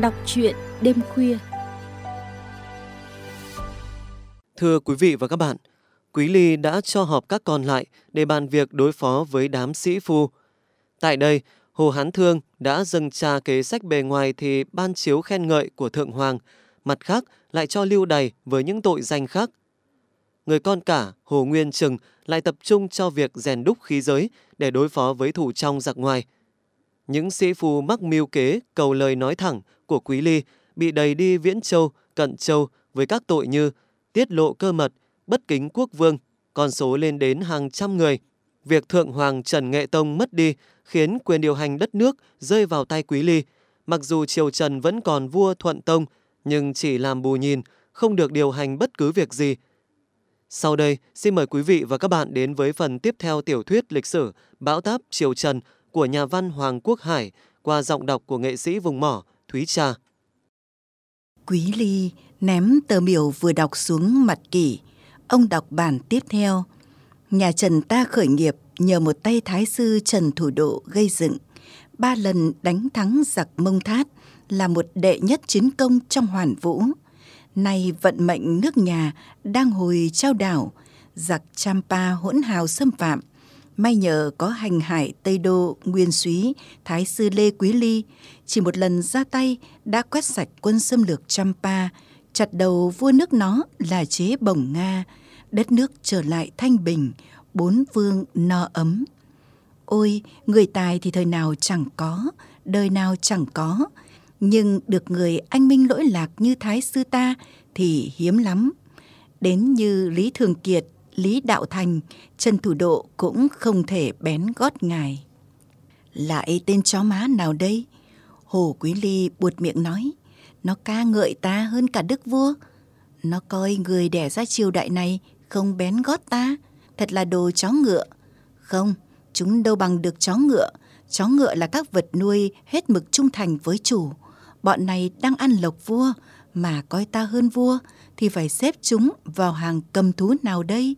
Đọc truyện đêm khuya. Thưa quý vị và các bạn, Quý Ly đã cho họp các con lại để bàn việc đối phó với đám sĩ phu. Tại đây, Hồ Hán Thương đã dâng trà kế sách bề ngoài thì ban chiếu khen ngợi của Thượng Hoàng, mặt khác lại cho lưu đầy với những tội danh khác. Người con cả Hồ Nguyên Trừng lại tập trung cho việc rèn đúc khí giới để đối phó với thủ trong giặc ngoài. Những sĩ phu mắc mưu kế cầu lời nói thẳng của Quý Ly bị đầy đi Viễn Châu, Cận Châu với các tội như tiết lộ cơ mật, bất kính quốc vương, con số lên đến hàng trăm người. Việc Thượng Hoàng Trần Nghệ Tông mất đi khiến quyền điều hành đất nước rơi vào tay Quý Ly. Mặc dù triều Trần vẫn còn vua Thuận Tông, nhưng chỉ làm bù nhìn, không được điều hành bất cứ việc gì. Sau đây, xin mời quý vị và các bạn đến với phần tiếp theo tiểu thuyết lịch sử Bão táp Triều Trần của nhà văn Hoàng Quốc Hải qua giọng đọc của nghệ sĩ vùng mỏ Thúy Trà. Quý Ly ném tờ biểu vừa đọc xuống mặt kỷ. Ông đọc bản tiếp theo. Nhà Trần ta khởi nghiệp nhờ một tay thái sư Trần Thủ Độ gây dựng. Ba lần đánh thắng giặc mông thát là một đệ nhất chiến công trong hoàn vũ. Nay vận mệnh nước nhà đang hồi trao đảo, giặc Champa hỗn hào xâm phạm. May nhờ có hành hải Tây Đô, Nguyên Súy, Thái sư Lê Quý Ly, chỉ một lần ra tay đã quét sạch quân xâm lược Champa, chặt đầu vua nước nó là chế bổng Nga, đất nước trở lại thanh bình, bốn vương no ấm. Ôi, người tài thì thời nào chẳng có, đời nào chẳng có, nhưng được người anh minh lỗi lạc như Thái sư ta thì hiếm lắm. Đến như Lý Thường Kiệt, Lý Đạo Thành, Trần Thủ Độ cũng không thể bén gót ngài. Lại tên chó má nào đây? Hồ Quý Ly buột miệng nói, nó ca ngợi ta hơn cả đức vua. Nó coi người đẻ ra triều đại này không bén gót ta, thật là đồ chó ngựa. Không, chúng đâu bằng được chó ngựa. Chó ngựa là các vật nuôi hết mực trung thành với chủ. Bọn này đang ăn lộc vua, mà coi ta hơn vua thì phải xếp chúng vào hàng cầm thú nào đây?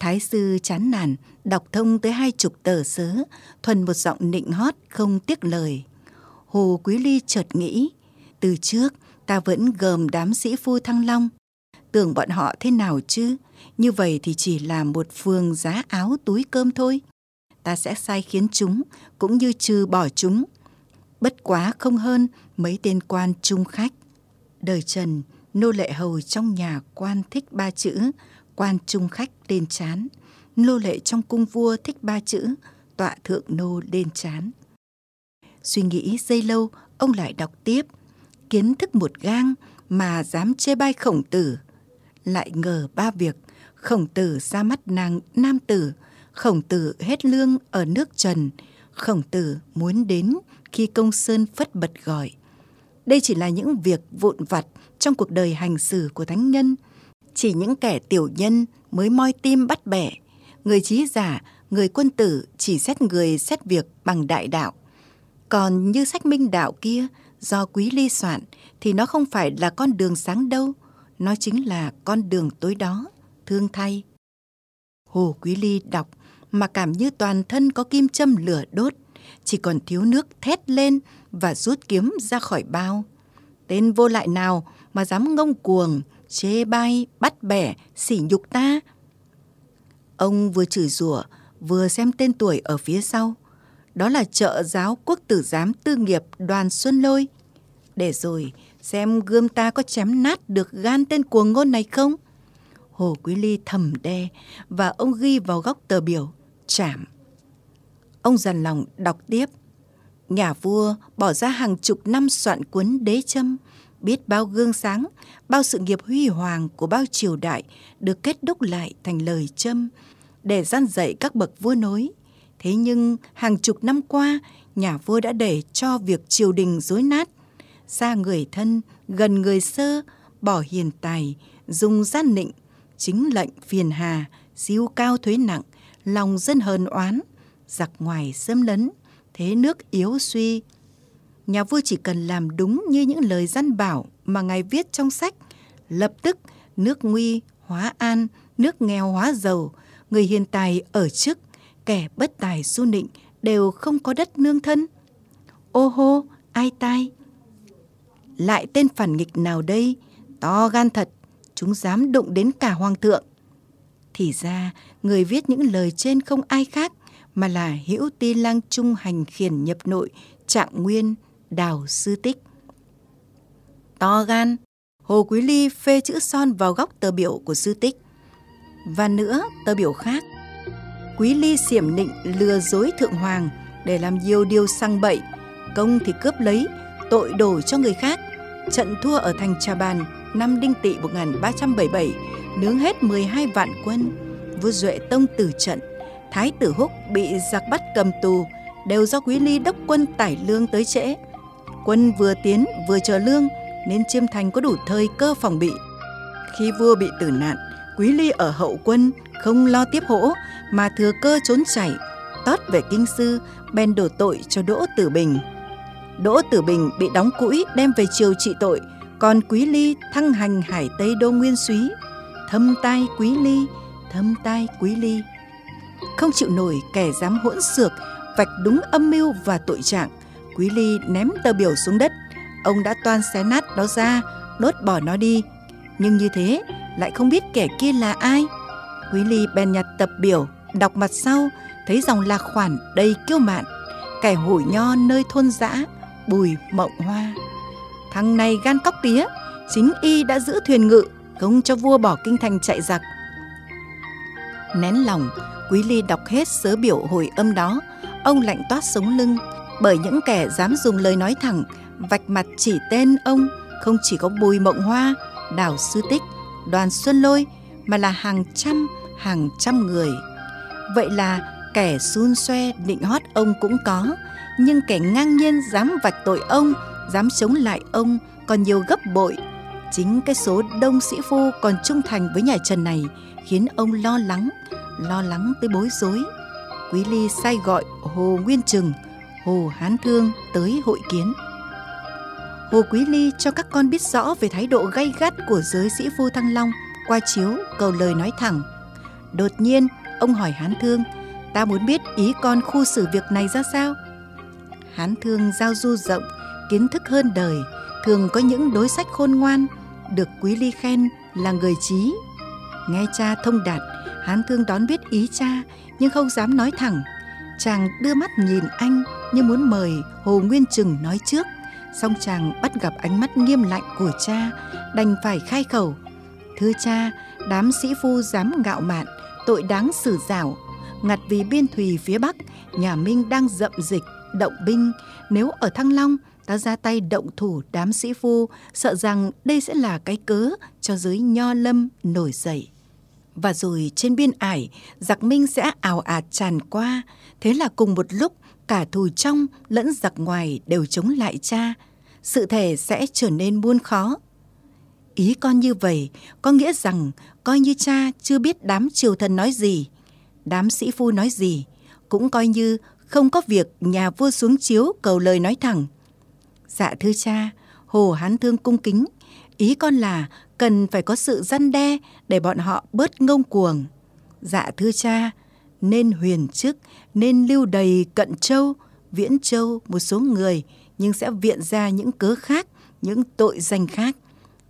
Thái sư chán nản, đọc thông tới hai chục tờ sớ, thuần một giọng nịnh hót không tiếc lời. Hồ Quý Ly chợt nghĩ, từ trước ta vẫn gồm đám sĩ phu Thăng Long. Tưởng bọn họ thế nào chứ, như vậy thì chỉ là một phường giá áo túi cơm thôi. Ta sẽ sai khiến chúng, cũng như trừ bỏ chúng. Bất quá không hơn mấy tên quan trung khách. Đời Trần, nô lệ hầu trong nhà quan thích ba chữ, quan trung khách lên chán. Nô lệ trong cung vua thích ba chữ, tọa thượng nô lên chán. Suy nghĩ dây lâu, ông lại đọc tiếp. Kiến thức một gang mà dám chê bai khổng tử. Lại ngờ ba việc, khổng tử ra mắt nàng nam tử, khổng tử hết lương ở nước Trần, khổng tử muốn đến khi công sơn phất bật gọi. Đây chỉ là những việc vụn vặt trong cuộc đời hành xử của thánh nhân. Chỉ những kẻ tiểu nhân mới moi tim bắt bẻ. Người trí giả, người quân tử chỉ xét người xét việc bằng đại đạo. Còn như sách minh đạo kia, do quý ly soạn, thì nó không phải là con đường sáng đâu. Nó chính là con đường tối đó, thương thay. Hồ Quý Ly đọc mà cảm như toàn thân có kim châm lửa đốt, chỉ còn thiếu nước thét lên và rút kiếm ra khỏi bao. Tên vô lại nào mà dám ngông cuồng, chê bai, bắt bẻ, sỉ nhục ta? Ông vừa chửi rủa, vừa xem tên tuổi ở phía sau. Đó là trợ giáo quốc tử giám tư nghiệp đoàn Xuân Lôi. Để rồi xem gươm ta có chém nát được gan tên cuồng ngôn này không? Hồ Quý Ly thầm đe và ông ghi vào góc tờ biểu, chảm. Ông dằn lòng đọc tiếp. Nhà vua bỏ ra hàng chục năm soạn cuốn đế châm, biết bao gương sáng, bao sự nghiệp huy hoàng của bao triều đại được kết đúc lại thành lời châm để gian dạy các bậc vua nối. Thế nhưng hàng chục năm qua, nhà vua đã để cho việc triều đình rối nát, xa người thân, gần người sơ, bỏ hiền tài, dùng gian nịnh, chính lệnh phiền hà, siêu cao thuế nặng, lòng dân hờn oán, giặc ngoài xâm lấn, thế nước yếu suy. Nhà vua chỉ cần làm đúng như những lời dân bảo mà ngài viết trong sách, lập tức nước nguy hóa an, nước nghèo hóa giàu, người hiền tài ở chức, kẻ bất tài su nịnh đều không có đất nương thân. Ô hô, ai tai? lại tên phản nghịch nào đây? To gan thật, chúng dám đụng đến cả hoàng thượng. Thì ra, người viết những lời trên không ai khác mà là Hữu Ti Lang Trung hành khiển nhập nội, Trạng Nguyên, Đào Sư Tích. To gan, Hồ Quý Ly phê chữ son vào góc tờ biểu của Sư Tích. Và nữa, tờ biểu khác. Quý Ly xiểm nịnh lừa dối Thượng Hoàng để làm nhiều điều sang bậy, công thì cướp lấy, tội đổ cho người khác. Trận thua ở thành Trà Bàn năm Đinh Tỵ 1377 nướng hết 12 vạn quân. Vua Duệ Tông tử trận, Thái tử Húc bị giặc bắt cầm tù, đều do Quý Ly đốc quân tải lương tới trễ. Quân vừa tiến vừa chờ lương nên Chiêm Thành có đủ thời cơ phòng bị. Khi vua bị tử nạn, Quý Ly ở hậu quân không lo tiếp hỗ mà thừa cơ trốn chạy, tót về kinh sư bèn đổ tội cho Đỗ Tử Bình. Đỗ Tử Bình bị đóng cũi đem về triều trị tội, còn Quý Ly thăng hành hải Tây Đô Nguyên Súy, thâm tai Quý Ly, thâm tai Quý Ly. Không chịu nổi kẻ dám hỗn xược, vạch đúng âm mưu và tội trạng, Quý Ly ném tờ biểu xuống đất. Ông đã toan xé nát nó ra, đốt bỏ nó đi. Nhưng như thế lại không biết kẻ kia là ai. Quý Ly bèn nhặt tập biểu, đọc mặt sau, thấy dòng lạc khoản đầy kiêu mạn. Kẻ hủi nho nơi thôn dã, bùi mộng hoa. Thằng này gan cóc tía, chính y đã giữ thuyền ngự, không cho vua bỏ kinh thành chạy giặc. Nén lòng, Quý Ly đọc hết sớ biểu hồi âm đó, ông lạnh toát sống lưng, bởi những kẻ dám dùng lời nói thẳng, vạch mặt chỉ tên ông, không chỉ có Bùi Mộng Hoa, Đào Sư Tích, Đoàn Xuân Lôi, mà là hàng trăm, hàng trăm người. Vậy là kẻ xun xoe định hót ông cũng có, nhưng kẻ ngang nhiên dám vạch tội ông, dám chống lại ông còn nhiều gấp bội. Chính cái số đông sĩ phu còn trung thành với nhà Trần này khiến ông lo lắng, lo lắng tới bối rối. Quý Ly sai gọi Hồ Nguyên Trừng, Hồ Hán Thương tới hội kiến. Hồ Quý Ly cho các con biết rõ về thái độ gay gắt của giới sĩ phu Thăng Long qua chiếu cầu lời nói thẳng. Đột nhiên, ông hỏi Hán Thương, ta muốn biết ý con khu xử việc này ra sao? Hán Thương giao du rộng, kiến thức hơn đời, thường có những đối sách khôn ngoan, được Quý Ly khen là người trí. Nghe cha thông đạt, Hán Thương đón biết ý cha nhưng không dám nói thẳng. Chàng đưa mắt nhìn anh như muốn mời Hồ Nguyên Trừng nói trước. song chàng bắt gặp ánh mắt nghiêm lạnh của cha, đành phải khai khẩu. Thưa cha, đám sĩ phu dám ngạo mạn, tội đáng xử rảo. Ngặt vì biên thùy phía Bắc, nhà Minh đang dậm dịch, động binh. Nếu ở Thăng Long, ta ra tay động thủ đám sĩ phu, sợ rằng đây sẽ là cái cớ cho giới nho lâm nổi dậy. Và rồi trên biên ải, giặc Minh sẽ ảo ạt tràn qua. Thế là cùng một lúc, cả thù trong lẫn giặc ngoài đều chống lại cha. Sự thể sẽ trở nên muôn khó. Ý con như vậy có nghĩa rằng coi như cha chưa biết đám triều thần nói gì, đám sĩ phu nói gì, cũng coi như không có việc nhà vua xuống chiếu cầu lời nói thẳng. Dạ thưa cha, Hồ Hán Thương cung kính, ý con là cần phải có sự răn đe để bọn họ bớt ngông cuồng. Dạ thưa cha, nên huyền chức, nên lưu đầy cận châu, viễn châu một số người, nhưng sẽ viện ra những cớ khác, những tội danh khác.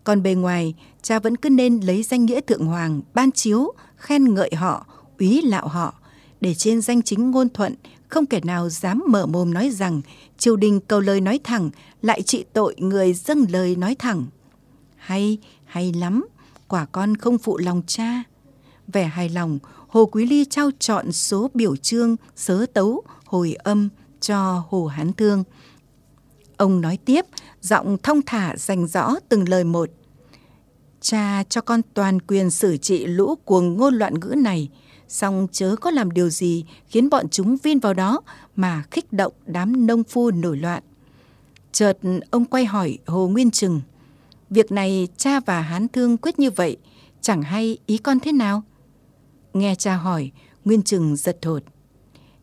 Còn bề ngoài, cha vẫn cứ nên lấy danh nghĩa thượng hoàng, ban chiếu, khen ngợi họ, úy lạo họ, để trên danh chính ngôn thuận, không kẻ nào dám mở mồm nói rằng triều đình cầu lời nói thẳng lại trị tội người dâng lời nói thẳng. Hay, hay lắm, quả con không phụ lòng cha. Vẻ hài lòng, Hồ Quý Ly trao chọn số biểu trương, sớ tấu, hồi âm cho Hồ Hán Thương. Ông nói tiếp, giọng thông thả dành rõ từng lời một. Cha cho con toàn quyền xử trị lũ cuồng ngôn loạn ngữ này, song chớ có làm điều gì khiến bọn chúng vin vào đó mà khích động đám nông phu nổi loạn. Chợt ông quay hỏi Hồ Nguyên Trừng, việc này cha và Hán Thương quyết như vậy, chẳng hay ý con thế nào? Nghe cha hỏi, Nguyên Trừng giật thột.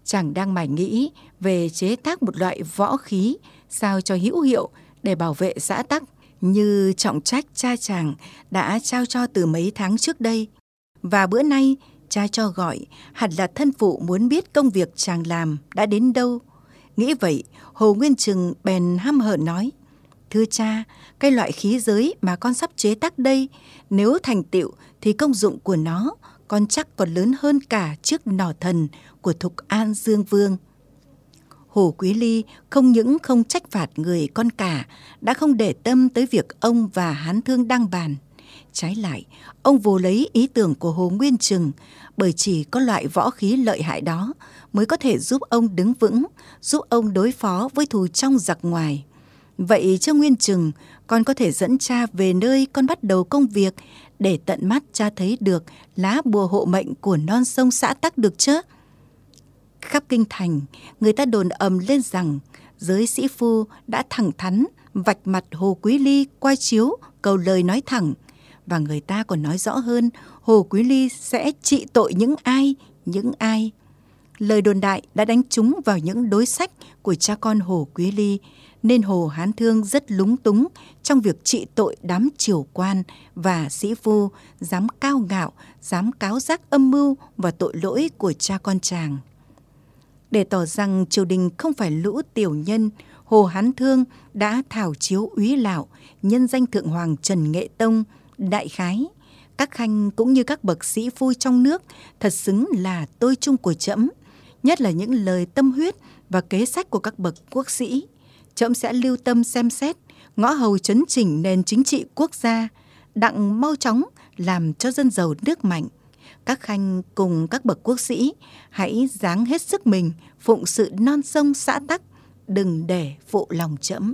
Chàng đang mải nghĩ về chế tác một loại võ khí sao cho hữu hiệu để bảo vệ xã tắc như trọng trách cha chàng đã trao cho từ mấy tháng trước đây. Và bữa nay, cha cho gọi, hẳn là thân phụ muốn biết công việc chàng làm đã đến đâu. Nghĩ vậy, Hồ Nguyên Trừng bèn hăm hở nói, thưa cha, cái loại khí giới mà con sắp chế tác đây, nếu thành tựu thì công dụng của nó con chắc còn lớn hơn cả chiếc nỏ thần của Thục An Dương Vương. Hồ Quý Ly không những không trách phạt người con cả, đã không để tâm tới việc ông và Hán Thương đang bàn. Trái lại, ông vô lấy ý tưởng của Hồ Nguyên Trừng, bởi chỉ có loại võ khí lợi hại đó mới có thể giúp ông đứng vững, giúp ông đối phó với thù trong giặc ngoài. Vậy Trương Nguyên Trừng con có thể dẫn cha về nơi con bắt đầu công việc để tận mắt cha thấy được lá bùa hộ mệnh của non sông xã Tắc được chứ? Khắp kinh thành, người ta đồn ầm lên rằng giới sĩ phu đã thẳng thắn vạch mặt Hồ Quý Ly quay chiếu cầu lời nói thẳng và người ta còn nói rõ hơn Hồ Quý Ly sẽ trị tội những ai, những ai. Lời đồn đại đã đánh trúng vào những đối sách của cha con Hồ Quý Ly nên Hồ Hán Thương rất lúng túng trong việc trị tội đám triều quan và sĩ phu dám cao ngạo, dám cáo giác âm mưu và tội lỗi của cha con chàng. Để tỏ rằng triều đình không phải lũ tiểu nhân, Hồ Hán Thương đã thảo chiếu úy lão, nhân danh Thượng Hoàng Trần Nghệ Tông, đại khái. Các khanh cũng như các bậc sĩ phu trong nước thật xứng là tôi chung của trẫm nhất là những lời tâm huyết và kế sách của các bậc quốc sĩ trẫm sẽ lưu tâm xem xét, ngõ hầu chấn chỉnh nền chính trị quốc gia, đặng mau chóng làm cho dân giàu nước mạnh. Các khanh cùng các bậc quốc sĩ hãy dáng hết sức mình phụng sự non sông xã tắc, đừng để phụ lòng trẫm.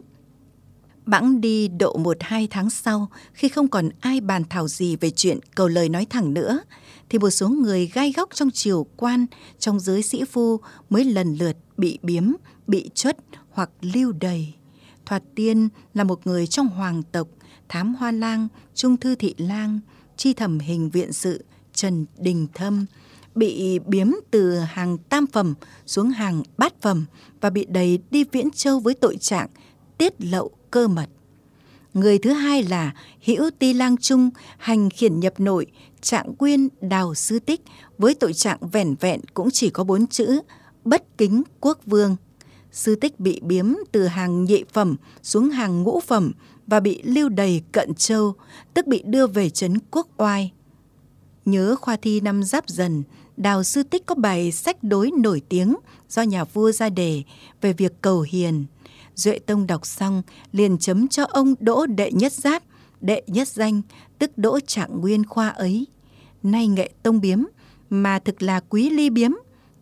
Bẵng đi độ một hai tháng sau, khi không còn ai bàn thảo gì về chuyện cầu lời nói thẳng nữa, thì một số người gai góc trong triều quan, trong giới sĩ phu mới lần lượt bị biếm, bị chuất hoặc lưu đầy. Thoạt tiên là một người trong hoàng tộc, thám hoa lang, trung thư thị lang, chi thẩm hình viện sự, Trần Đình Thâm, bị biếm từ hàng tam phẩm xuống hàng bát phẩm và bị đầy đi Viễn Châu với tội trạng tiết lậu cơ mật. Người thứ hai là Hữu Ti Lang Trung hành khiển nhập nội trạng quyên đào sư tích với tội trạng vẻn vẹn cũng chỉ có bốn chữ bất kính quốc vương sư tích bị biếm từ hàng nhị phẩm xuống hàng ngũ phẩm và bị lưu đầy cận châu, tức bị đưa về trấn quốc oai. Nhớ khoa thi năm giáp dần, Đào Sư Tích có bài sách đối nổi tiếng do nhà vua ra đề về việc cầu hiền. Duệ Tông đọc xong liền chấm cho ông đỗ đệ nhất giáp, đệ nhất danh, tức đỗ trạng nguyên khoa ấy. Nay nghệ tông biếm, mà thực là quý ly biếm,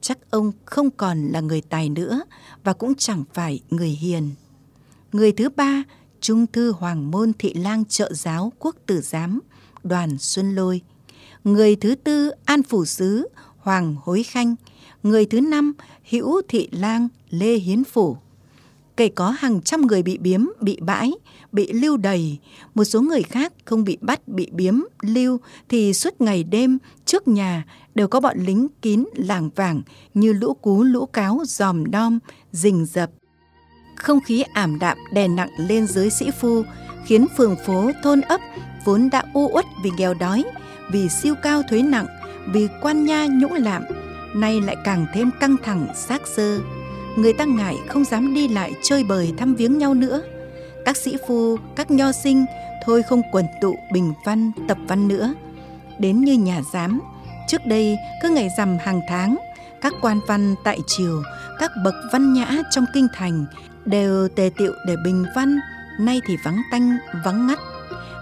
chắc ông không còn là người tài nữa và cũng chẳng phải người hiền. Người thứ ba, Trung thư Hoàng môn thị lang trợ giáo quốc tử giám, đoàn Xuân Lôi. Người thứ tư, An phủ sứ, Hoàng Hối Khanh. Người thứ năm, Hữu thị lang, Lê Hiến phủ. Kể có hàng trăm người bị biếm, bị bãi, bị lưu đầy. Một số người khác không bị bắt, bị biếm, lưu thì suốt ngày đêm trước nhà đều có bọn lính kín làng vàng như lũ cú lũ cáo dòm đom, rình rập. Không khí ảm đạm đè nặng lên giới sĩ phu, khiến phường phố thôn ấp vốn đã u uất vì nghèo đói, vì siêu cao thuế nặng, vì quan nha nhũng lạm, nay lại càng thêm căng thẳng xác sơ. Người ta ngại không dám đi lại chơi bời thăm viếng nhau nữa. Các sĩ phu, các nho sinh thôi không quần tụ bình văn, tập văn nữa. Đến như nhà giám, Trước đây, cứ ngày rằm hàng tháng, các quan văn tại triều, các bậc văn nhã trong kinh thành đều tề tiệu để bình văn, nay thì vắng tanh, vắng ngắt.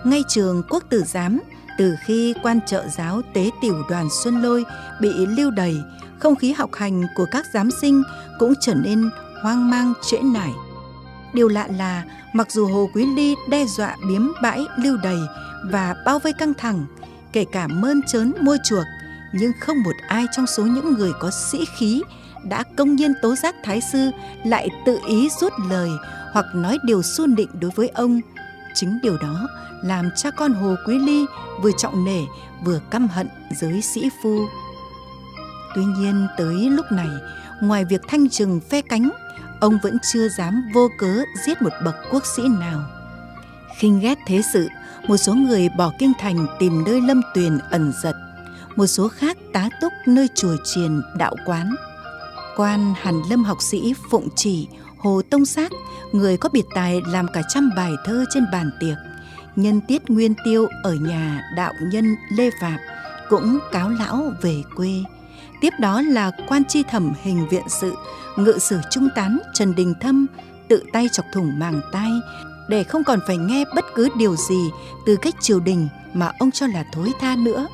Ngay trường quốc tử giám, từ khi quan trợ giáo tế tiểu đoàn Xuân Lôi bị lưu đầy, không khí học hành của các giám sinh cũng trở nên hoang mang trễ nải. Điều lạ là mặc dù Hồ Quý Ly đe dọa biếm bãi lưu đầy và bao vây căng thẳng, kể cả mơn trớn mua chuộc, nhưng không một ai trong số những người có sĩ khí đã công nhiên tố giác thái sư lại tự ý rút lời hoặc nói điều xu định đối với ông. Chính điều đó làm cha con hồ quý ly vừa trọng nể, vừa căm hận giới sĩ phu. Tuy nhiên tới lúc này, ngoài việc thanh trừng phe cánh, ông vẫn chưa dám vô cớ giết một bậc quốc sĩ nào. Khinh ghét thế sự, một số người bỏ kinh thành tìm nơi lâm tuyền ẩn giật một số khác tá túc nơi chùa triền đạo quán. Quan Hàn Lâm học sĩ Phụng Chỉ, Hồ Tông sát người có biệt tài làm cả trăm bài thơ trên bàn tiệc, nhân tiết nguyên tiêu ở nhà đạo nhân Lê Phạm cũng cáo lão về quê. Tiếp đó là quan tri thẩm hình viện sự, ngự sử trung tán Trần Đình Thâm tự tay chọc thủng màng tay để không còn phải nghe bất cứ điều gì từ cách triều đình mà ông cho là thối tha nữa.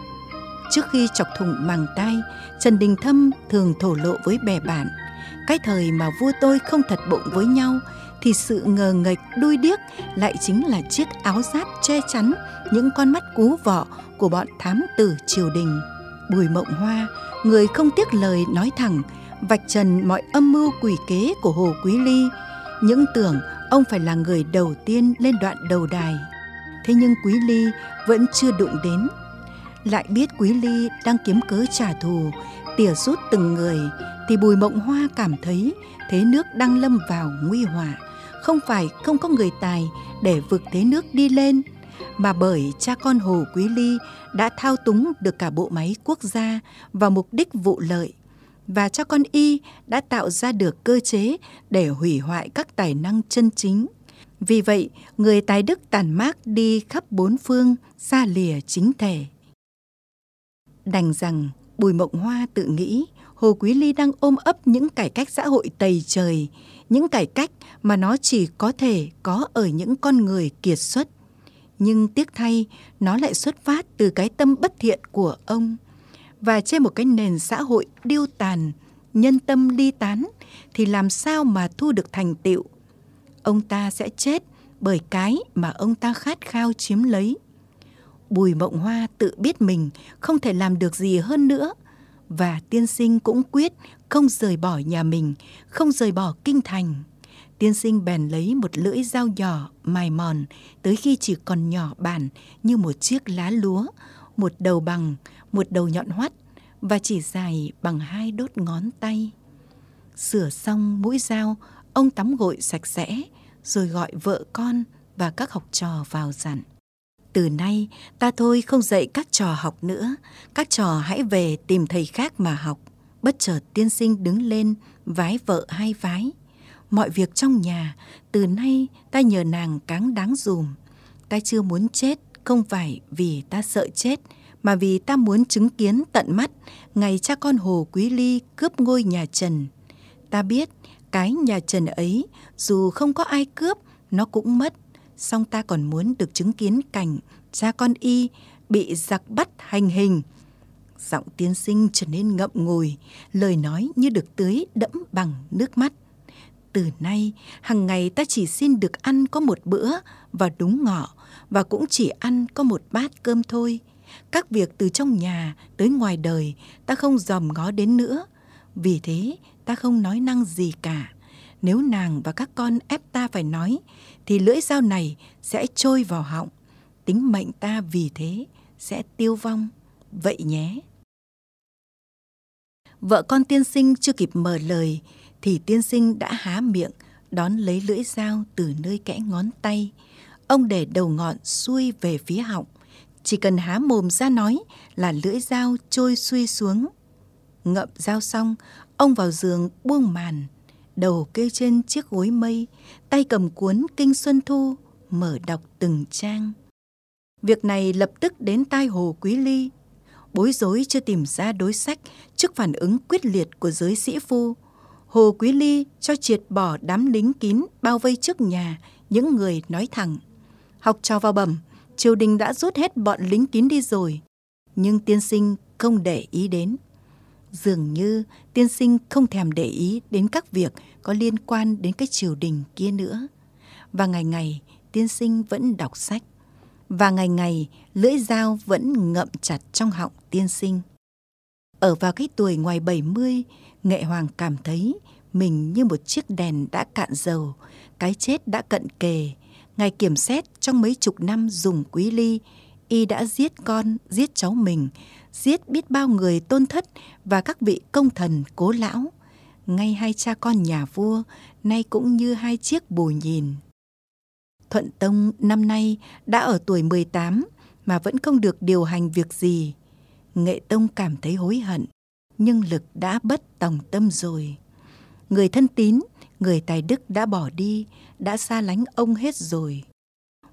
Trước khi chọc thủng màng tai, Trần Đình Thâm thường thổ lộ với bè bạn. Cái thời mà vua tôi không thật bụng với nhau thì sự ngờ nghệch đuôi điếc lại chính là chiếc áo giáp che chắn những con mắt cú vọ của bọn thám tử triều đình. Bùi Mộng Hoa, người không tiếc lời nói thẳng, vạch trần mọi âm mưu quỷ kế của Hồ Quý Ly, những tưởng ông phải là người đầu tiên lên đoạn đầu đài. Thế nhưng Quý Ly vẫn chưa đụng đến. Lại biết Quý Ly đang kiếm cớ trả thù, tỉa rút từng người, thì Bùi Mộng Hoa cảm thấy thế nước đang lâm vào nguy họa. Không phải không có người tài để vực thế nước đi lên, mà bởi cha con Hồ Quý Ly đã thao túng được cả bộ máy quốc gia vào mục đích vụ lợi và cha con y đã tạo ra được cơ chế để hủy hoại các tài năng chân chính. Vì vậy, người tài đức tàn mác đi khắp bốn phương, xa lìa chính thể. Đành rằng, Bùi Mộng Hoa tự nghĩ Hồ Quý Ly đang ôm ấp những cải cách xã hội tày trời, những cải cách mà nó chỉ có thể có ở những con người kiệt xuất. Nhưng tiếc thay, nó lại xuất phát từ cái tâm bất thiện của ông và trên một cái nền xã hội điêu tàn, nhân tâm ly tán thì làm sao mà thu được thành tựu? Ông ta sẽ chết bởi cái mà ông ta khát khao chiếm lấy. Bùi Mộng Hoa tự biết mình không thể làm được gì hơn nữa và tiên sinh cũng quyết không rời bỏ nhà mình, không rời bỏ kinh thành. Tiên sinh bèn lấy một lưỡi dao nhỏ mài mòn tới khi chỉ còn nhỏ bản như một chiếc lá lúa, một đầu bằng, một đầu nhọn hoắt và chỉ dài bằng hai đốt ngón tay. Sửa xong mũi dao, ông tắm gội sạch sẽ, rồi gọi vợ con và các học trò vào dặn. Từ nay, ta thôi không dạy các trò học nữa, các trò hãy về tìm thầy khác mà học. Bất chợt tiên sinh đứng lên, vái vợ hai vái. Mọi việc trong nhà, từ nay ta nhờ nàng cáng đáng dùm. Ta chưa muốn chết, không phải vì ta sợ chết, mà vì ta muốn chứng kiến tận mắt ngày cha con Hồ Quý Ly cướp ngôi nhà Trần. Ta biết cái nhà Trần ấy dù không có ai cướp nó cũng mất, song ta còn muốn được chứng kiến cảnh cha con y bị giặc bắt hành hình. Giọng tiên sinh trở nên ngậm ngùi, lời nói như được tưới đẫm bằng nước mắt. Từ nay, hàng ngày ta chỉ xin được ăn có một bữa và đúng ngọ, và cũng chỉ ăn có một bát cơm thôi các việc từ trong nhà tới ngoài đời ta không dòm ngó đến nữa. Vì thế ta không nói năng gì cả. Nếu nàng và các con ép ta phải nói thì lưỡi dao này sẽ trôi vào họng. Tính mệnh ta vì thế sẽ tiêu vong. Vậy nhé. Vợ con tiên sinh chưa kịp mở lời thì tiên sinh đã há miệng đón lấy lưỡi dao từ nơi kẽ ngón tay. Ông để đầu ngọn xuôi về phía họng chỉ cần há mồm ra nói là lưỡi dao trôi xuôi xuống. Ngậm dao xong, ông vào giường buông màn, đầu kê trên chiếc gối mây, tay cầm cuốn Kinh Xuân Thu, mở đọc từng trang. Việc này lập tức đến tai Hồ Quý Ly. Bối rối chưa tìm ra đối sách trước phản ứng quyết liệt của giới sĩ phu. Hồ Quý Ly cho triệt bỏ đám lính kín bao vây trước nhà những người nói thẳng. Học trò vào bẩm, triều đình đã rút hết bọn lính kín đi rồi. Nhưng tiên sinh không để ý đến. Dường như tiên sinh không thèm để ý đến các việc có liên quan đến cái triều đình kia nữa. Và ngày ngày tiên sinh vẫn đọc sách. Và ngày ngày lưỡi dao vẫn ngậm chặt trong họng tiên sinh. Ở vào cái tuổi ngoài 70, Nghệ Hoàng cảm thấy mình như một chiếc đèn đã cạn dầu, cái chết đã cận kề, ngày kiểm xét trong mấy chục năm dùng quý ly, y đã giết con, giết cháu mình, giết biết bao người tôn thất và các vị công thần cố lão. Ngay hai cha con nhà vua, nay cũng như hai chiếc bù nhìn. Thuận Tông năm nay đã ở tuổi 18 mà vẫn không được điều hành việc gì. Nghệ Tông cảm thấy hối hận, nhưng lực đã bất tòng tâm rồi. Người thân tín, người tài đức đã bỏ đi, đã xa lánh ông hết rồi.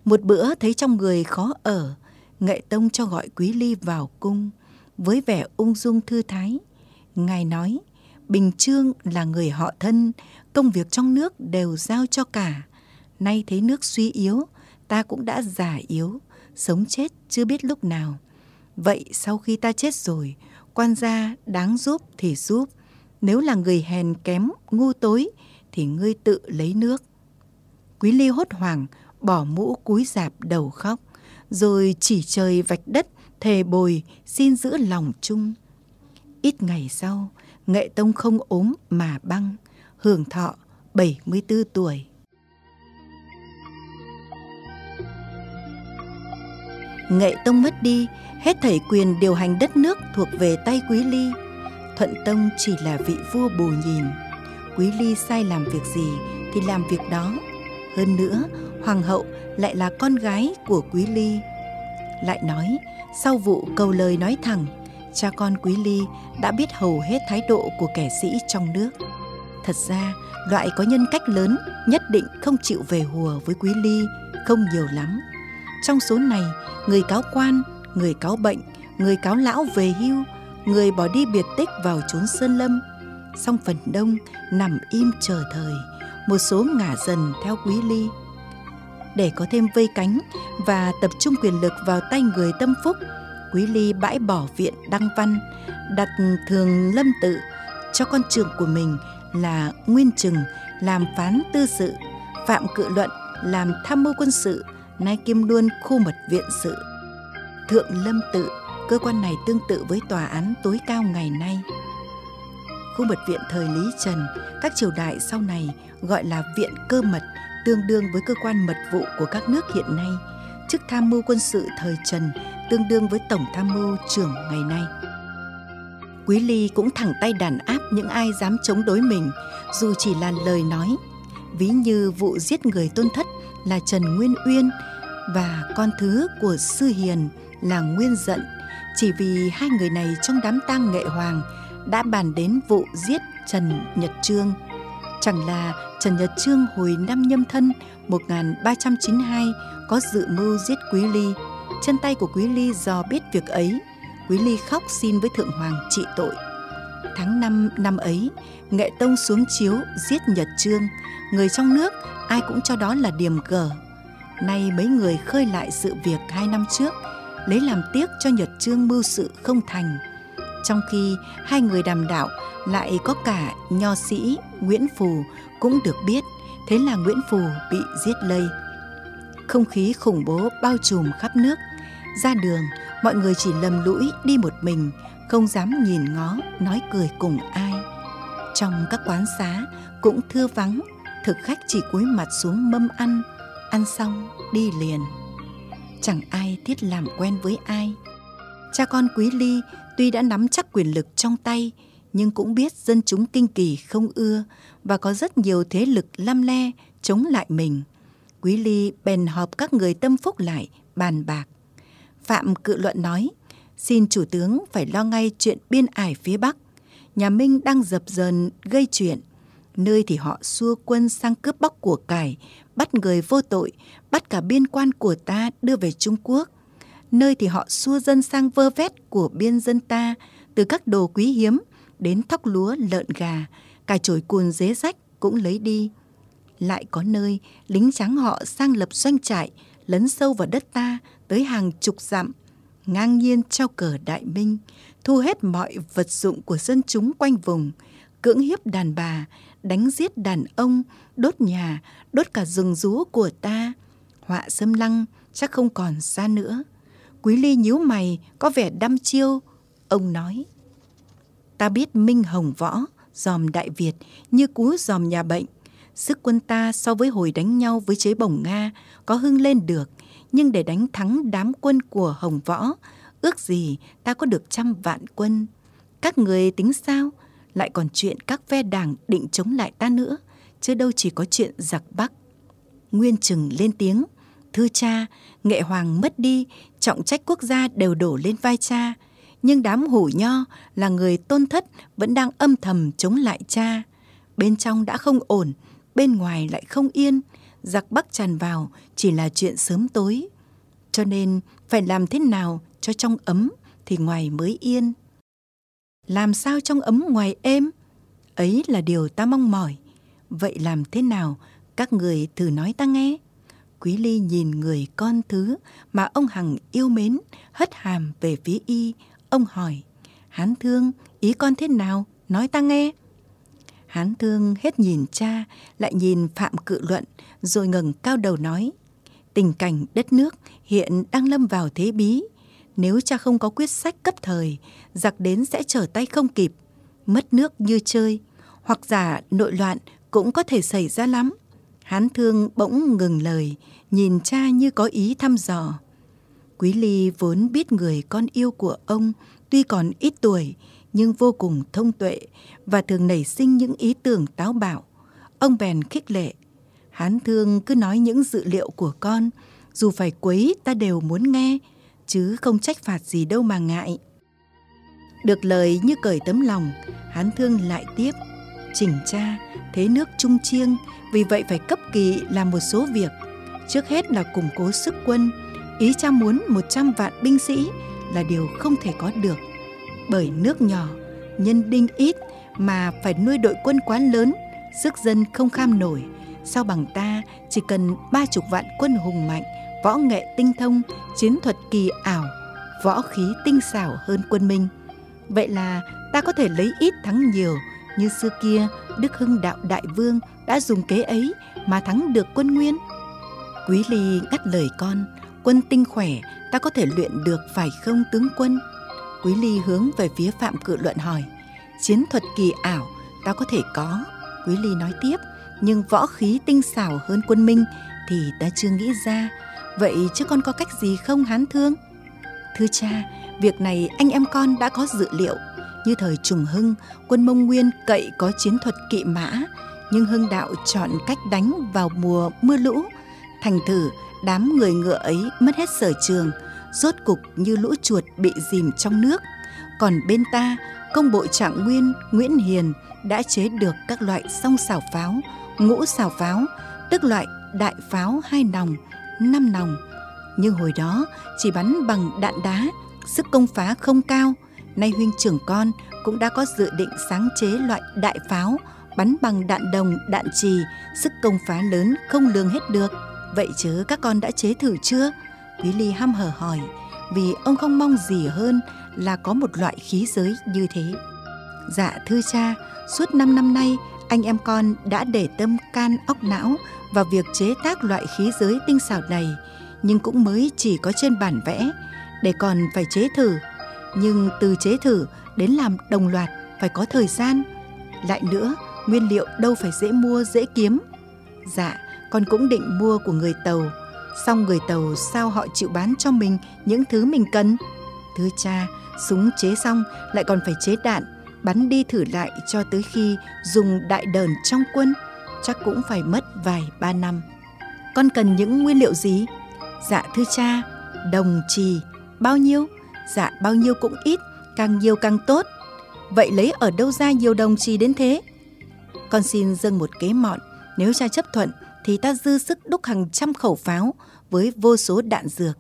Một bữa thấy trong người khó ở, Nghệ Tông cho gọi Quý Ly vào cung, với vẻ ung dung thư thái. Ngài nói, Bình Trương là người họ thân, công việc trong nước đều giao cho cả. Nay thấy nước suy yếu, ta cũng đã già yếu, sống chết chưa biết lúc nào. Vậy sau khi ta chết rồi, quan gia đáng giúp thì giúp. Nếu là người hèn kém, ngu tối, thì ngươi tự lấy nước. Quý Ly hốt hoảng, bỏ mũ cúi dạp đầu khóc, rồi chỉ trời vạch đất, thề bồi, xin giữ lòng chung. Ít ngày sau, Nghệ Tông không ốm mà băng, hưởng thọ 74 tuổi. Nghệ Tông mất đi, hết thảy quyền điều hành đất nước thuộc về tay Quý Ly. Thuận Tông chỉ là vị vua bù nhìn. Quý Ly sai làm việc gì thì làm việc đó. Hơn nữa, hoàng hậu lại là con gái của Quý Ly. Lại nói, sau vụ câu lời nói thẳng, cha con Quý Ly đã biết hầu hết thái độ của kẻ sĩ trong nước. Thật ra, loại có nhân cách lớn nhất định không chịu về hùa với Quý Ly không nhiều lắm. Trong số này, người cáo quan, người cáo bệnh, người cáo lão về hưu, người bỏ đi biệt tích vào chốn sơn lâm, song phần đông nằm im chờ thời, một số ngả dần theo Quý Ly. Để có thêm vây cánh và tập trung quyền lực vào tay người tâm phúc, Quý Ly bãi bỏ viện Đăng Văn, đặt thường lâm tự cho con trưởng của mình là Nguyên Trừng làm phán tư sự, Phạm Cự Luận làm tham mưu quân sự, nay kiêm luôn khu mật viện sự. Thượng Lâm Tự, cơ quan này tương tự với tòa án tối cao ngày nay. Khu mật viện thời Lý Trần, các triều đại sau này gọi là viện cơ mật, tương đương với cơ quan mật vụ của các nước hiện nay. Chức tham mưu quân sự thời Trần tương đương với tổng tham mưu trưởng ngày nay. Quý Ly cũng thẳng tay đàn áp những ai dám chống đối mình, dù chỉ là lời nói. Ví như vụ giết người tôn thất là Trần Nguyên Uyên và con thứ của Sư Hiền là Nguyên Giận, chỉ vì hai người này trong đám tang nghệ hoàng đã bàn đến vụ giết Trần Nhật Trương. Chẳng là Trần Nhật Trương hồi năm nhâm thân 1392 có dự mưu giết Quý Ly. Chân tay của Quý Ly do biết việc ấy Quý Ly khóc xin với Thượng Hoàng trị tội. Tháng 5 năm ấy, Nghệ Tông xuống chiếu giết Nhật Trương. Người trong nước ai cũng cho đó là điểm gở. Nay mấy người khơi lại sự việc hai năm trước, lấy làm tiếc cho Nhật Trương mưu sự không thành. Trong khi hai người đàm đạo lại có cả nho sĩ Nguyễn Phù cũng được biết, thế là Nguyễn Phù bị giết lây. Không khí khủng bố bao trùm khắp nước, ra đường mọi người chỉ lầm lũi đi một mình không dám nhìn ngó nói cười cùng ai. Trong các quán xá cũng thưa vắng thực khách chỉ cúi mặt xuống mâm ăn ăn xong đi liền. Chẳng ai thiết làm quen với ai. Cha con quý ly tuy đã nắm chắc quyền lực trong tay nhưng cũng biết dân chúng kinh kỳ không ưa và có rất nhiều thế lực lăm le chống lại mình quý ly bèn họp các người tâm phúc lại bàn bạc Phạm cự luận nói, xin chủ tướng phải lo ngay chuyện biên ải phía Bắc. Nhà Minh đang dập dờn gây chuyện. Nơi thì họ xua quân sang cướp bóc của cải, bắt người vô tội, bắt cả biên quan của ta đưa về Trung Quốc. Nơi thì họ xua dân sang vơ vét của biên dân ta, từ các đồ quý hiếm đến thóc lúa lợn gà, cả chổi cùn dế rách cũng lấy đi. Lại có nơi lính trắng họ sang lập doanh trại, lấn sâu vào đất ta tới hàng chục dặm, ngang nhiên trao cờ đại minh, thu hết mọi vật dụng của dân chúng quanh vùng, cưỡng hiếp đàn bà, đánh giết đàn ông, đốt nhà, đốt cả rừng rú của ta. Họa xâm lăng chắc không còn xa nữa. Quý ly nhíu mày, có vẻ đăm chiêu. Ông nói, ta biết Minh Hồng Võ, dòm Đại Việt như cú dòm nhà bệnh. Sức quân ta so với hồi đánh nhau với chế bổng Nga có hưng lên được, nhưng để đánh thắng đám quân của Hồng Võ, ước gì ta có được trăm vạn quân. Các người tính sao? Lại còn chuyện các phe đảng định chống lại ta nữa, chứ đâu chỉ có chuyện giặc Bắc. Nguyên Trừng lên tiếng, thưa cha, nghệ hoàng mất đi, trọng trách quốc gia đều đổ lên vai cha. Nhưng đám hủ nho là người tôn thất vẫn đang âm thầm chống lại cha. Bên trong đã không ổn, bên ngoài lại không yên, giặc Bắc tràn vào chỉ là chuyện sớm tối. Cho nên phải làm thế nào cho trong ấm thì ngoài mới yên. Làm sao trong ấm ngoài êm? Ấy là điều ta mong mỏi. Vậy làm thế nào? Các người thử nói ta nghe. Quý Ly nhìn người con thứ mà ông Hằng yêu mến, hất hàm về phía y. Ông hỏi, Hán Thương, ý con thế nào? Nói ta nghe. Hán Thương hết nhìn cha, lại nhìn Phạm Cự Luận, rồi ngừng cao đầu nói. Tình cảnh đất nước hiện đang lâm vào thế bí. Nếu cha không có quyết sách cấp thời, giặc đến sẽ trở tay không kịp. Mất nước như chơi, hoặc giả nội loạn cũng có thể xảy ra lắm. Hán Thương bỗng ngừng lời, nhìn cha như có ý thăm dò. Quý Ly vốn biết người con yêu của ông tuy còn ít tuổi nhưng vô cùng thông tuệ và thường nảy sinh những ý tưởng táo bạo. Ông bèn khích lệ. Hán Thương cứ nói những dự liệu của con, dù phải quấy ta đều muốn nghe, chứ không trách phạt gì đâu mà ngại. Được lời như cởi tấm lòng, Hán Thương lại tiếp. Chỉnh cha, thế nước trung chiêng, vì vậy phải cấp kỳ làm một số việc. Trước hết là củng cố sức quân, ý cha muốn 100 vạn binh sĩ là điều không thể có được. Bởi nước nhỏ, nhân đinh ít mà phải nuôi đội quân quá lớn, sức dân không kham nổi. Sao bằng ta chỉ cần ba chục vạn quân hùng mạnh, võ nghệ tinh thông, chiến thuật kỳ ảo, võ khí tinh xảo hơn quân Minh. Vậy là ta có thể lấy ít thắng nhiều, như xưa kia Đức Hưng Đạo Đại Vương đã dùng kế ấy mà thắng được quân Nguyên. Quý Ly ngắt lời con, quân tinh khỏe ta có thể luyện được phải không tướng quân? Quý Ly hướng về phía Phạm Cự Luận hỏi, chiến thuật kỳ ảo ta có thể có. Quý Ly nói tiếp, nhưng võ khí tinh xảo hơn quân Minh thì ta chưa nghĩ ra. Vậy chứ con có cách gì không hán thương? Thưa cha, việc này anh em con đã có dự liệu. Như thời Trùng Hưng, quân Mông Nguyên cậy có chiến thuật kỵ mã, nhưng Hưng Đạo chọn cách đánh vào mùa mưa lũ. Thành thử, đám người ngựa ấy mất hết sở trường, rốt cục như lũ chuột bị dìm trong nước. Còn bên ta, công bộ trạng nguyên Nguyễn Hiền đã chế được các loại song xào pháo, ngũ xào pháo, tức loại đại pháo hai nòng, năm nòng. Nhưng hồi đó chỉ bắn bằng đạn đá, sức công phá không cao. Nay huynh trưởng con cũng đã có dự định sáng chế loại đại pháo bắn bằng đạn đồng, đạn trì, sức công phá lớn không lường hết được. Vậy chứ các con đã chế thử chưa? Quý Ly hăm hở hỏi, vì ông không mong gì hơn là có một loại khí giới như thế. Dạ thưa cha, suốt 5 năm nay anh em con đã để tâm can óc não vào việc chế tác loại khí giới tinh xảo này, nhưng cũng mới chỉ có trên bản vẽ, để còn phải chế thử. Nhưng từ chế thử đến làm đồng loạt phải có thời gian. Lại nữa, nguyên liệu đâu phải dễ mua dễ kiếm. Dạ, con cũng định mua của người Tàu, xong người Tàu sao họ chịu bán cho mình những thứ mình cần? Thưa cha, súng chế xong lại còn phải chế đạn, bắn đi thử lại cho tới khi dùng đại đờn trong quân, chắc cũng phải mất vài ba năm. Con cần những nguyên liệu gì? Dạ thưa cha, đồng trì, bao nhiêu? Dạ bao nhiêu cũng ít, càng nhiều càng tốt. Vậy lấy ở đâu ra nhiều đồng chí đến thế? Con xin dâng một kế mọn, nếu cha chấp thuận thì ta dư sức đúc hàng trăm khẩu pháo với vô số đạn dược.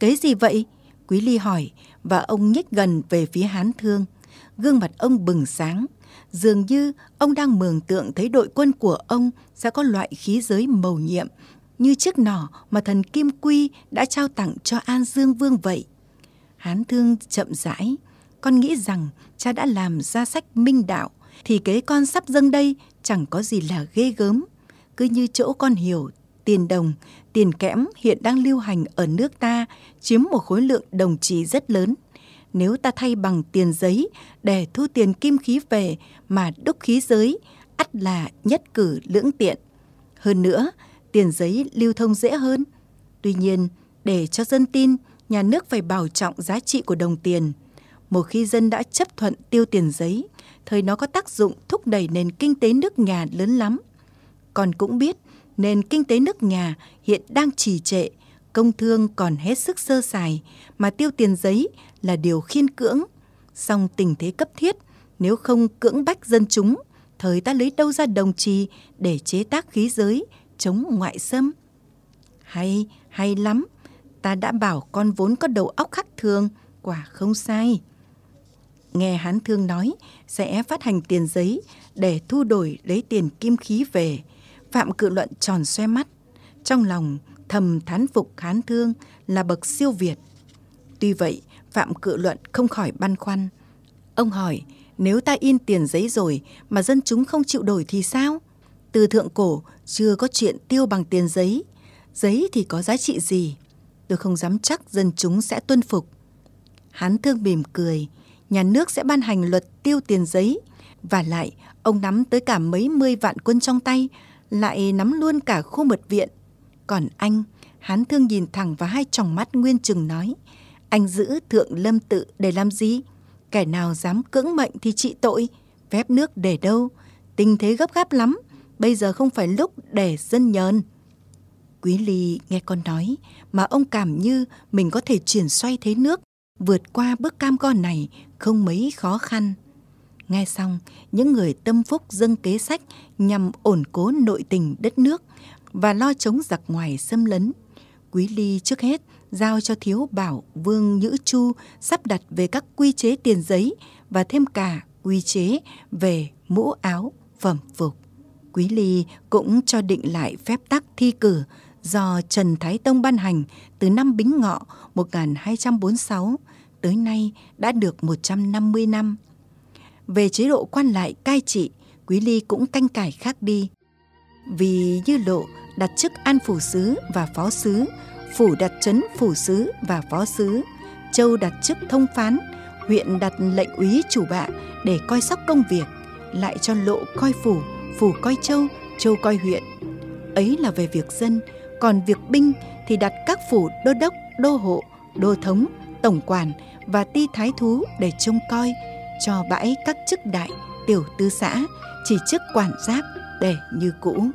Kế gì vậy? Quý Ly hỏi và ông nhích gần về phía Hán Thương. Gương mặt ông bừng sáng. Dường như ông đang mường tượng thấy đội quân của ông sẽ có loại khí giới màu nhiệm như chiếc nỏ mà thần Kim Quy đã trao tặng cho An Dương Vương vậy. Hán Thương chậm rãi. Con nghĩ rằng cha đã làm ra sách minh đạo thì kế con sắp dâng đây chẳng có gì là ghê gớm. Cứ như chỗ con hiểu, tiền đồng, tiền kẽm hiện đang lưu hành ở nước ta chiếm một khối lượng đồng trị rất lớn. Nếu ta thay bằng tiền giấy để thu tiền kim khí về mà đúc khí giới, ắt là nhất cử lưỡng tiện. Hơn nữa, tiền giấy lưu thông dễ hơn. Tuy nhiên, để cho dân tin, nhà nước phải bảo trọng giá trị của đồng tiền. Một khi dân đã chấp thuận tiêu tiền giấy, thời nó có tác dụng thúc đẩy nền kinh tế nước nhà lớn lắm. Còn cũng biết, nền kinh tế nước nhà hiện đang trì trệ, công thương còn hết sức sơ sài, mà tiêu tiền giấy là điều khiên cưỡng. Song tình thế cấp thiết, nếu không cưỡng bách dân chúng, thời ta lấy đâu ra đồng trì để chế tác khí giới chống ngoại xâm? Hay, hay lắm, ta đã bảo con vốn có đầu óc khác thường, quả không sai. Nghe Hán Thương nói sẽ phát hành tiền giấy để thu đổi lấy tiền kim khí về, Phạm Cự Luận tròn xoe mắt, trong lòng thầm thán phục Hán Thương là bậc siêu việt. Tuy vậy, Phạm Cự Luận không khỏi băn khoăn. Ông hỏi, nếu ta in tiền giấy rồi mà dân chúng không chịu đổi thì sao? Từ thượng cổ chưa có chuyện tiêu bằng tiền giấy. Giấy thì có giá trị gì? Tôi không dám chắc dân chúng sẽ tuân phục. Hán thương mỉm cười, nhà nước sẽ ban hành luật tiêu tiền giấy. Và lại, ông nắm tới cả mấy mươi vạn quân trong tay, lại nắm luôn cả khu mật viện. Còn anh, Hán thương nhìn thẳng vào hai tròng mắt nguyên trừng nói, anh giữ thượng lâm tự để làm gì? Kẻ nào dám cưỡng mệnh thì trị tội, phép nước để đâu? Tình thế gấp gáp lắm, bây giờ không phải lúc để dân nhờn. Quý Ly nghe con nói mà ông cảm như mình có thể chuyển xoay thế nước, vượt qua bước cam go này không mấy khó khăn. Nghe xong, những người tâm phúc dâng kế sách nhằm ổn cố nội tình đất nước và lo chống giặc ngoài xâm lấn. Quý Ly trước hết giao cho thiếu bảo Vương Nhữ Chu sắp đặt về các quy chế tiền giấy và thêm cả quy chế về mũ áo phẩm phục. Quý Ly cũng cho định lại phép tắc thi cử do Trần Thái Tông ban hành từ năm Bính Ngọ 1246 tới nay đã được 150 năm. Về chế độ quan lại cai trị, Quý Ly cũng canh cải khác đi. Vì như lộ đặt chức an phủ sứ và phó sứ, phủ đặt trấn phủ sứ và phó sứ, châu đặt chức thông phán, huyện đặt lệnh úy chủ bạ để coi sóc công việc, lại cho lộ coi phủ, phủ coi châu, châu coi huyện. Ấy là về việc dân, còn việc binh thì đặt các phủ đô đốc, đô hộ, đô thống, tổng quản và ti thái thú để trông coi, cho bãi các chức đại, tiểu tư xã, chỉ chức quản giáp để như cũ.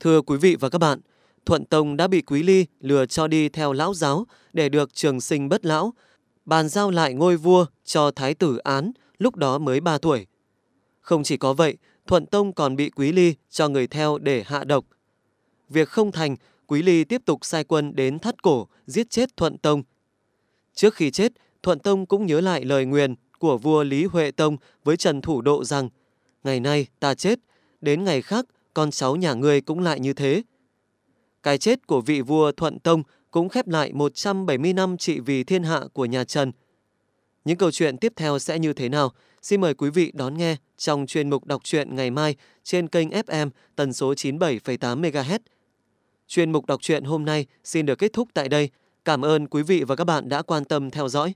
Thưa quý vị và các bạn, Thuận Tông đã bị Quý Ly lừa cho đi theo lão giáo để được trường sinh bất lão, bàn giao lại ngôi vua cho Thái tử Án, lúc đó mới 3 tuổi. Không chỉ có vậy, Thuận Tông còn bị Quý Ly cho người theo để hạ độc. Việc không thành, Quý Ly tiếp tục sai quân đến thắt cổ, giết chết Thuận Tông. Trước khi chết, Thuận Tông cũng nhớ lại lời nguyền của vua Lý Huệ Tông với Trần Thủ Độ rằng Ngày nay ta chết, đến ngày khác con cháu nhà ngươi cũng lại như thế. Cái chết của vị vua Thuận Tông cũng khép lại 170 năm trị vì thiên hạ của nhà Trần. Những câu chuyện tiếp theo sẽ như thế nào? Xin mời quý vị đón nghe trong chuyên mục đọc truyện ngày mai trên kênh FM tần số 97,8 MHz. Chuyên mục đọc truyện hôm nay xin được kết thúc tại đây. Cảm ơn quý vị và các bạn đã quan tâm theo dõi.